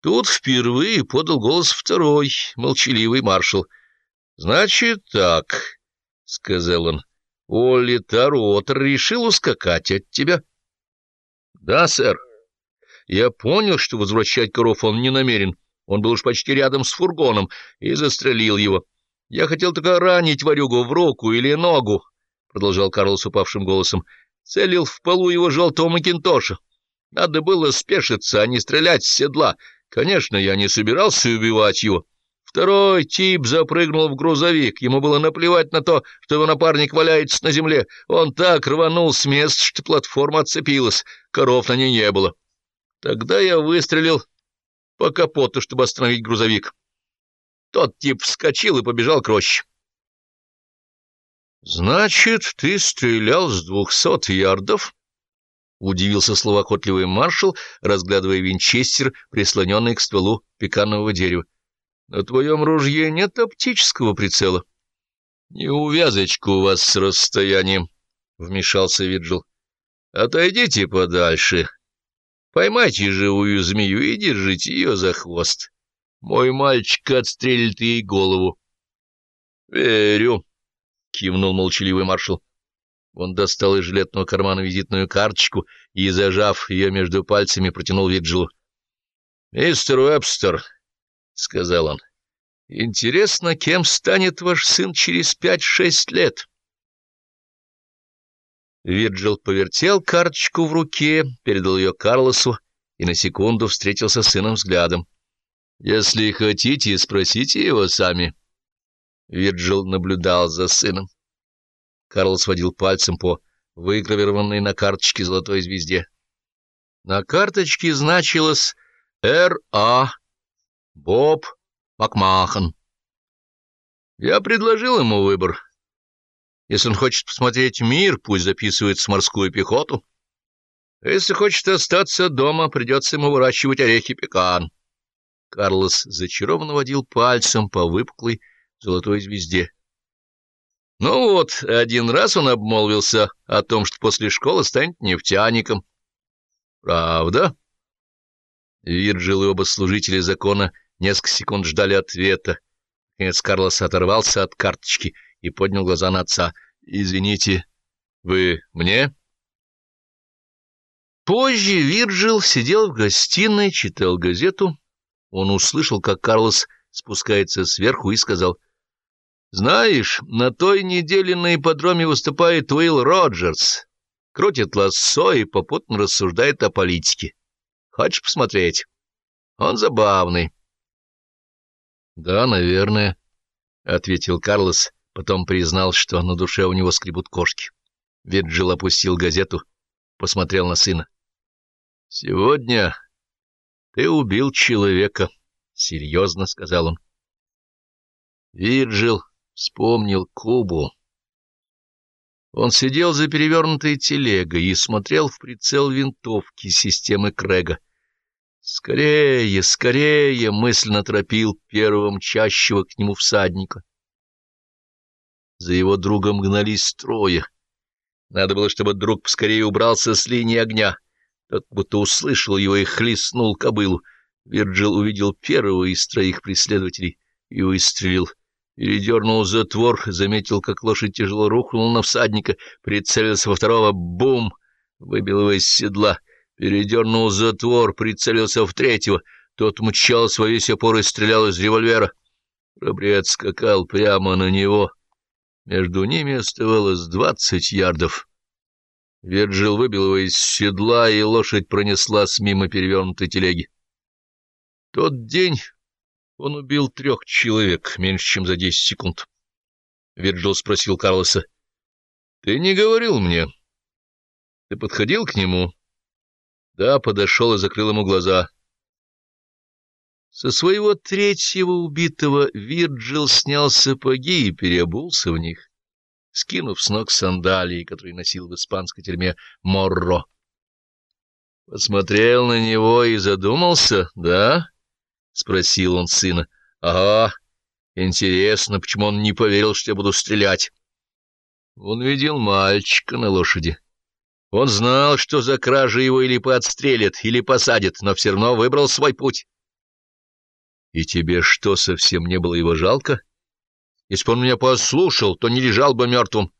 Тут впервые подал голос второй, молчаливый маршал. — Значит так, — сказал он, — Олли Таротер решил ускакать от тебя. — Да, сэр. Я понял, что возвращать коров он не намерен. Он был уж почти рядом с фургоном и застрелил его. Я хотел только ранить варюгу в руку или ногу, — продолжал Карл с упавшим голосом. Целил в полу его желтого макинтоша. Надо было спешиться, а не стрелять с седла. Конечно, я не собирался убивать его. Второй тип запрыгнул в грузовик. Ему было наплевать на то, что его напарник валяется на земле. Он так рванул с места, что платформа отцепилась. Коров на ней не было. Тогда я выстрелил по капоту, чтобы остановить грузовик. Тот тип вскочил и побежал к роще. — Значит, ты стрелял с двухсот ярдов? — удивился словоохотливый маршал, разглядывая винчестер, прислоненный к стволу пеканового дерева. — На твоем ружье нет оптического прицела. — Неувязочка у вас с расстоянием, — вмешался Виджил. — Отойдите подальше. Поймайте живую змею и держите ее за хвост. Мой мальчик отстрелит ей голову. — Верю, — кивнул молчаливый маршал. Он достал из жилетного кармана визитную карточку и, зажав ее между пальцами, протянул Виджилу. — Мистер Уэбстер, — сказал он, — интересно, кем станет ваш сын через пять-шесть лет? Виджил повертел карточку в руке, передал ее Карлосу и на секунду встретился с сыном взглядом. — Если хотите, спросите его сами. Виджил наблюдал за сыном. Карл сводил пальцем по выгравированной на карточке золотой звезде. На карточке значилось «Р.А. Боб Макмахан». Я предложил ему выбор. Если он хочет посмотреть мир, пусть записывает с морскую пехоту. Если хочет остаться дома, придется ему выращивать орехи пекан. Карлос зачарованно водил пальцем по выпуклой золотой звезде. Ну вот, один раз он обмолвился о том, что после школы станет нефтяником. Правда? Вирджил и оба служители закона несколько секунд ждали ответа. Наконец Карлос оторвался от карточки и поднял глаза на отца. «Извините, вы мне?» Позже Вирджил сидел в гостиной, читал газету. Он услышал, как Карлос спускается сверху и сказал — знаешь, на той неделе на ипподроме выступает Уилл Роджерс, крутит лассо и попутно рассуждает о политике. Хочешь посмотреть? Он забавный. — Да, наверное, — ответил Карлос, потом признал, что на душе у него скребут кошки. Виджил опустил газету, посмотрел на сына. — Сегодня ты убил человека, — серьезно сказал он. Виджил вспомнил Кубу. Он сидел за перевернутой телегой и смотрел в прицел винтовки системы Крэга. «Скорее, скорее!» — мысленно торопил первого мчащего к нему всадника. За его другом гнались трое. Надо было, чтобы друг поскорее убрался с линии огня. Тот будто услышал его и хлестнул кобылу. Вирджил увидел первого из троих преследователей и выстрелил передернул затвор, заметил, как лошадь тяжело рухнула на всадника, прицелился во второго — бум! Выбил его из седла, передернул затвор, прицелился в третьего. Тот мчал во весь опор и стрелял из револьвера. Храбрец скакал прямо на него. Между ними оставалось двадцать ярдов. Верджил выбил его из седла, и лошадь пронеслась мимо перевернутой телеги. Тот день он убил трех человек меньше, чем за десять секунд. Вирджил спросил Карлоса. — Ты не говорил мне. Ты подходил к нему? Да, подошел и закрыл ему глаза. Со своего третьего убитого Вирджил снял сапоги и переобулся в них, скинув с ног сандалии, которые носил в испанской тюрьме Морро. Посмотрел на него и задумался, да? — спросил он сына. — Ага. Интересно, почему он не поверил, что я буду стрелять? Он видел мальчика на лошади. Он знал, что за кражи его или подстрелят, или посадят, но все равно выбрал свой путь. И тебе что, совсем не было его жалко? Если бы он меня послушал, то не лежал бы мертвым.